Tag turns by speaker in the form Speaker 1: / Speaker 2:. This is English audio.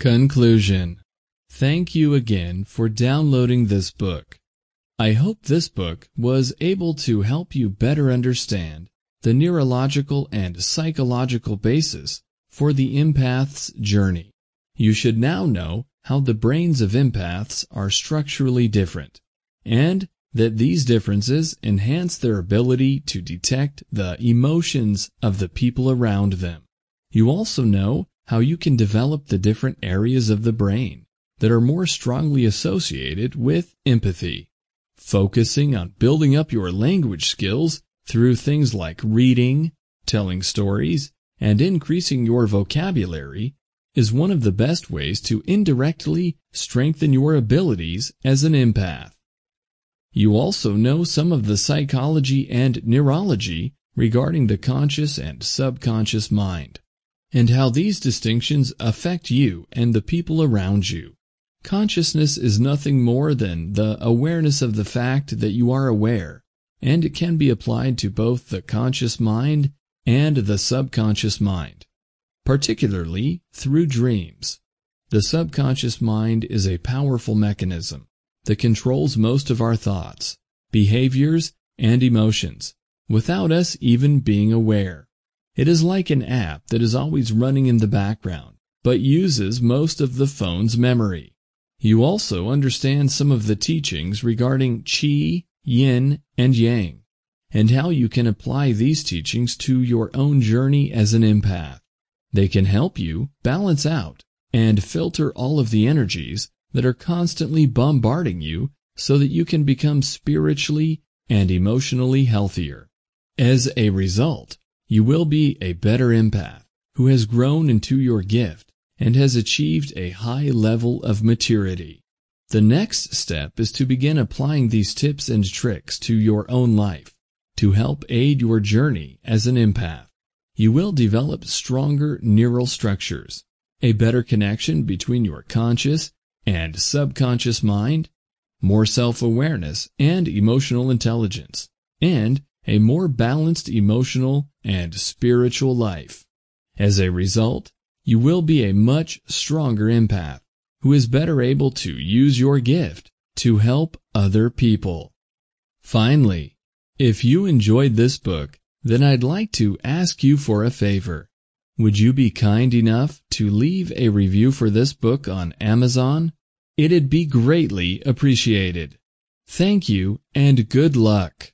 Speaker 1: Conclusion Thank you again for downloading this book. I hope this book was able to help you better understand the neurological and psychological basis for the empath's journey. You should now know how the brains of empaths are structurally different, and that these differences enhance their ability to detect the emotions of the people around them. You also know how you can develop the different areas of the brain that are more strongly associated with empathy. Focusing on building up your language skills through things like reading, telling stories, and increasing your vocabulary is one of the best ways to indirectly strengthen your abilities as an empath. You also know some of the psychology and neurology regarding the conscious and subconscious mind, and how these distinctions affect you and the people around you. Consciousness is nothing more than the awareness of the fact that you are aware, and it can be applied to both the conscious mind and the subconscious mind, particularly through dreams. The subconscious mind is a powerful mechanism that controls most of our thoughts, behaviors, and emotions without us even being aware. It is like an app that is always running in the background, but uses most of the phone's memory. You also understand some of the teachings regarding qi, yin, and yang, and how you can apply these teachings to your own journey as an empath. They can help you balance out and filter all of the energies that are constantly bombarding you so that you can become spiritually and emotionally healthier. As a result, you will be a better empath who has grown into your gift and has achieved a high level of maturity. The next step is to begin applying these tips and tricks to your own life to help aid your journey as an empath. You will develop stronger neural structures, a better connection between your conscious and subconscious mind, more self-awareness and emotional intelligence, and a more balanced emotional and spiritual life. As a result, you will be a much stronger empath who is better able to use your gift to help other people. Finally, if you enjoyed this book, then I'd like to ask you for a favor. Would you be kind enough to leave a review for this book on Amazon? It'd be greatly appreciated. Thank you and good luck.